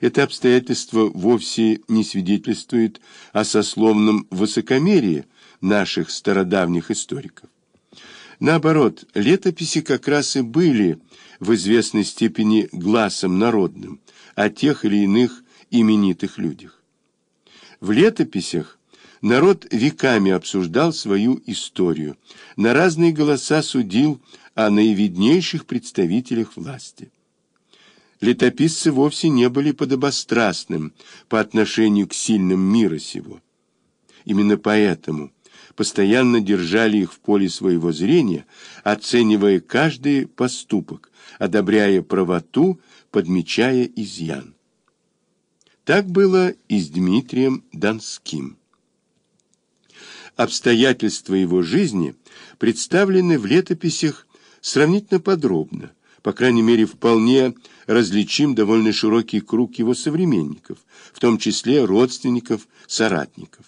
Это обстоятельство вовсе не свидетельствует о сословном высокомерии наших стародавних историков. Наоборот, летописи как раз и были в известной степени глазом народным о тех или иных именитых людях. В летописях народ веками обсуждал свою историю, на разные голоса судил о наивиднейших представителях власти. Летописцы вовсе не были подобострастным по отношению к сильным мира сего. Именно поэтому постоянно держали их в поле своего зрения, оценивая каждый поступок, одобряя правоту, подмечая изъян. Так было и с Дмитрием Донским. Обстоятельства его жизни представлены в летописях сравнительно подробно, по крайней мере, вполне различим довольно широкий круг его современников, в том числе родственников, соратников.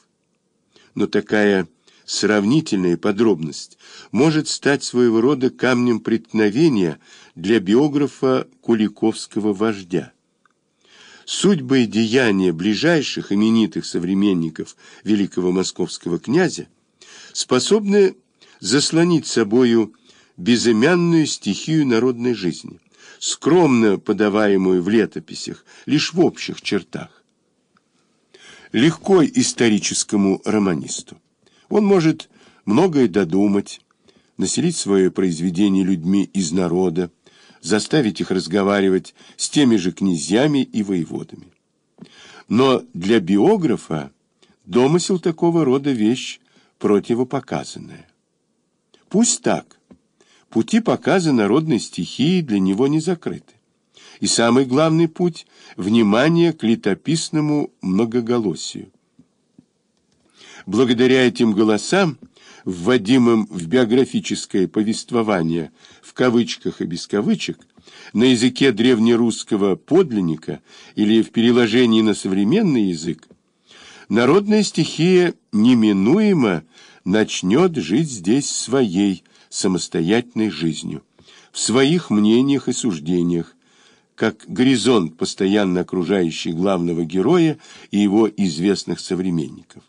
Но такая сравнительная подробность может стать своего рода камнем преткновения для биографа куликовского вождя. Судьбы и деяния ближайших именитых современников великого московского князя способны заслонить собою безымянную стихию народной жизни, скромно подаваемую в летописях, лишь в общих чертах. Легко историческому романисту. Он может многое додумать, населить свое произведение людьми из народа, заставить их разговаривать с теми же князьями и воеводами. Но для биографа домысел такого рода вещь противопоказанная. Пусть так. Пути показа народной стихии для него не закрыты. И самый главный путь – внимание к летописному многоголосию. Благодаря этим голосам, вводимым в биографическое повествование в кавычках и без кавычек, на языке древнерусского подлинника или в переложении на современный язык, народная стихия неминуемо начнет жить здесь своей, самостоятельной жизнью, в своих мнениях и суждениях, как горизонт, постоянно окружающий главного героя и его известных современников.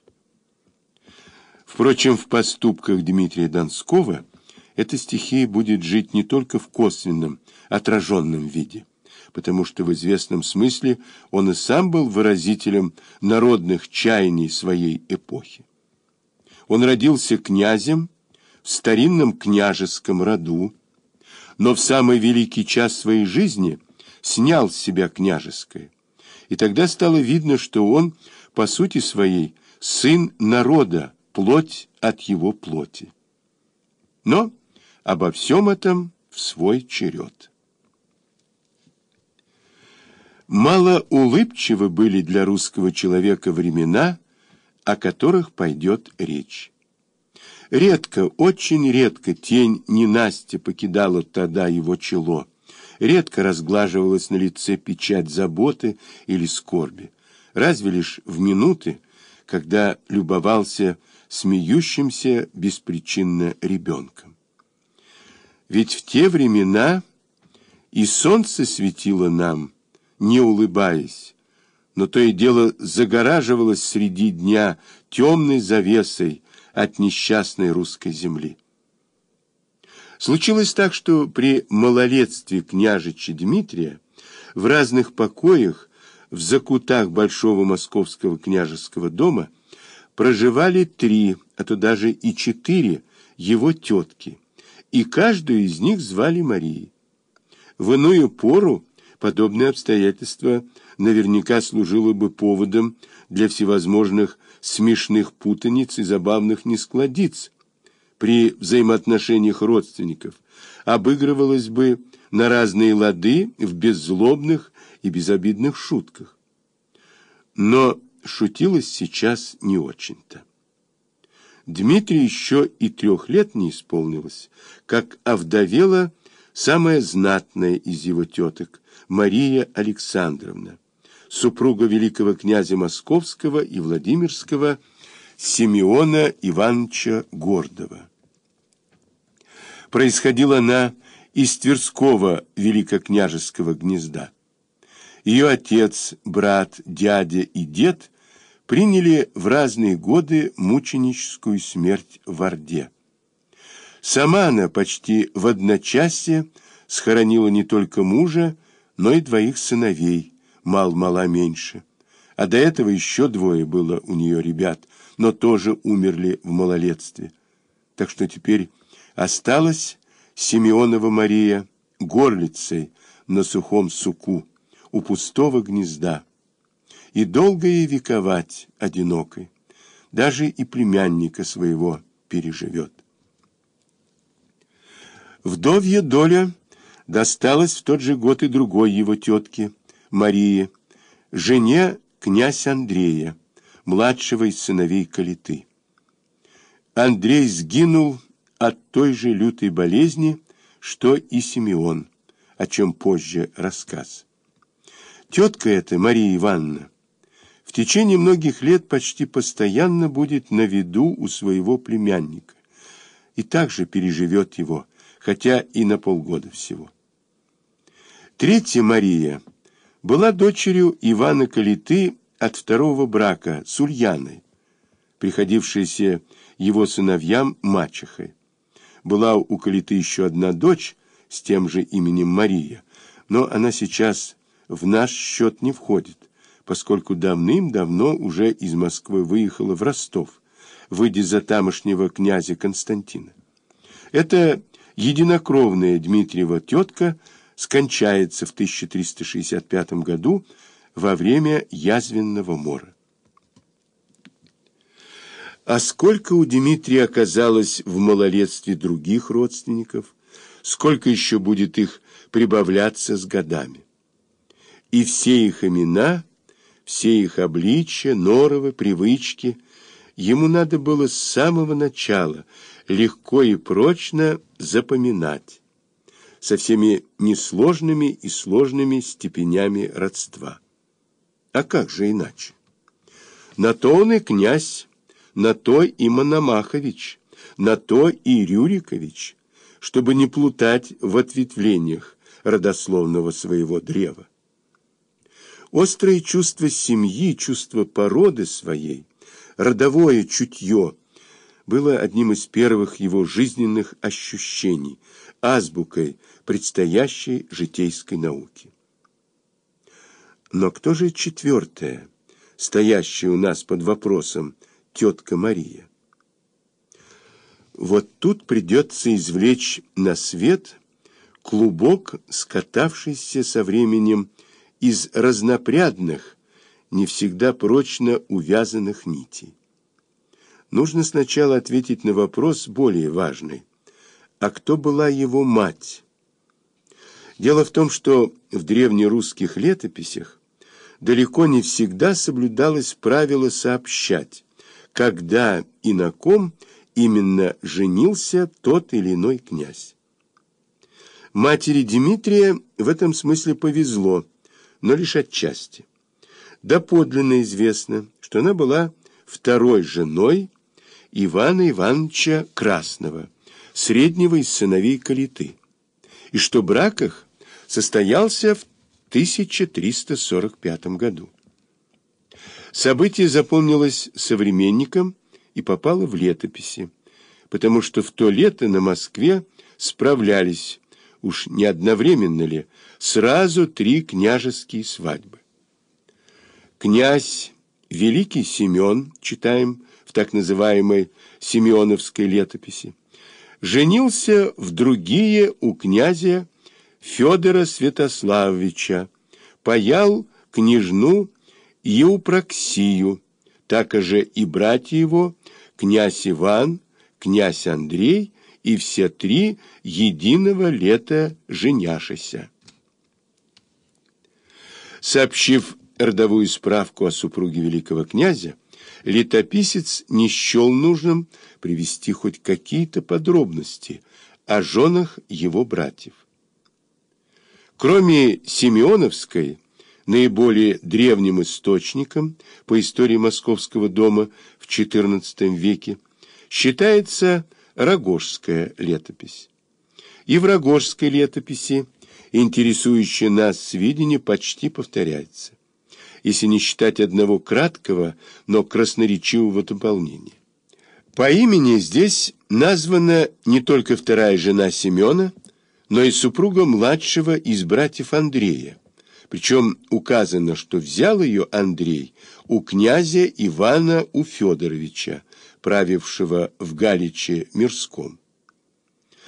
Впрочем, в поступках Дмитрия Донского эта стихия будет жить не только в косвенном, отраженном виде, потому что в известном смысле он и сам был выразителем народных чаяний своей эпохи. Он родился князем, в старинном княжеском роду, но в самый великий час своей жизни снял с себя княжеское. И тогда стало видно, что он, по сути своей, сын народа, плоть от его плоти. Но обо всем этом в свой черед. Мало улыбчивы были для русского человека времена, о которых пойдет речь. Редко, очень редко тень ненастья покидала тогда его чело. Редко разглаживалась на лице печать заботы или скорби. Разве лишь в минуты, когда любовался смеющимся беспричинно ребенком. Ведь в те времена и солнце светило нам, не улыбаясь, но то и дело загораживалось среди дня темной завесой, от несчастной русской земли. Случилось так, что при малолетстве княжича Дмитрия в разных покоях в закутах Большого Московского княжеского дома проживали три, а то даже и четыре его тетки, и каждую из них звали Марией. В иную пору подобное обстоятельство наверняка служило бы поводом для всевозможных смешных путаниц и забавных нескладиц при взаимоотношениях родственников, обыгрывалось бы на разные лады в беззлобных и безобидных шутках. Но шутилось сейчас не очень-то. Дмитрий еще и трех лет не исполнилось, как овдовела самая знатная из его теток, Мария Александровна супруга великого князя Московского и Владимирского Симеона Ивановича Гордова. Происходила она из Тверского великокняжеского гнезда. Ее отец, брат, дядя и дед приняли в разные годы мученическую смерть в Орде. Сама она почти в одночасье схоронила не только мужа, но и двоих сыновей, мал-мала меньше. А до этого еще двое было у нее ребят, но тоже умерли в малолетстве. Так что теперь осталась Симеонова Мария горлицей на сухом суку у пустого гнезда. И долго ей вековать одинокой, даже и племянника своего переживет. Вдовья доля досталась в тот же год и другой его тетке, Марии, жене князь Андрея, младшего из сыновей Калиты. Андрей сгинул от той же лютой болезни, что и Симеон, о чем позже рассказ. Тетка эта, Мария Ивановна, в течение многих лет почти постоянно будет на виду у своего племянника и также переживет его, хотя и на полгода всего. Третья Мария была дочерью Ивана Калиты от второго брака с Ульяной, приходившейся его сыновьям мачехой. Была у Калиты еще одна дочь с тем же именем Мария, но она сейчас в наш счет не входит, поскольку давным-давно уже из Москвы выехала в Ростов, выйдя за тамошнего князя Константина. Это единокровная Дмитриева тетка скончается в 1365 году во время язвенного мора. А сколько у Дмитрия оказалось в малолетстве других родственников, сколько еще будет их прибавляться с годами. И все их имена, все их обличия, норовы, привычки ему надо было с самого начала легко и прочно запоминать, со всеми несложными и сложными степенями родства. А как же иначе? На то он и князь, на то и Мономахович, на то и Рюрикович, чтобы не плутать в ответвлениях родословного своего древа. Острое чувство семьи, чувство породы своей, родовое чутье было одним из первых его жизненных ощущений, азбукой предстоящей житейской науки. Но кто же четвертая, стоящая у нас под вопросом, тетка Мария? Вот тут придется извлечь на свет клубок, скатавшийся со временем из разнопрядных, не всегда прочно увязанных нитей. Нужно сначала ответить на вопрос более важный. А кто была его мать? Дело в том, что в древнерусских летописях далеко не всегда соблюдалось правило сообщать, когда и на ком именно женился тот или иной князь. Матери Дмитрия в этом смысле повезло, но лишь отчасти. Доподлинно известно, что она была второй женой Ивана Ивановича Красного, среднего из сыновей Калиты, и что брак их состоялся в 1345 году. Событие запомнилось современникам и попало в летописи, потому что в то лето на Москве справлялись, уж не одновременно ли, сразу три княжеские свадьбы. Князь Великий Семен, читаем в так называемой Семеновской летописи, женился в другие у князя Федора Святославовича, паял княжну Еупраксию, так же и братья его, князь Иван, князь Андрей и все три единого лета женяшися. Сообщив родовую справку о супруге великого князя, летописец не счел нужным привести хоть какие-то подробности о женах его братьев. Кроме Симеоновской, наиболее древним источником по истории Московского дома в XIV веке, считается Рогожская летопись. И в Рогожской летописи интересующее нас сведения почти повторяется, если не считать одного краткого, но красноречивого дополнения. По имени здесь названа не только вторая жена Семена, но и супруга младшего из братьев Андрея. Причем указано, что взял ее Андрей у князя Ивана у Федоровича, правившего в Галиче Мирском.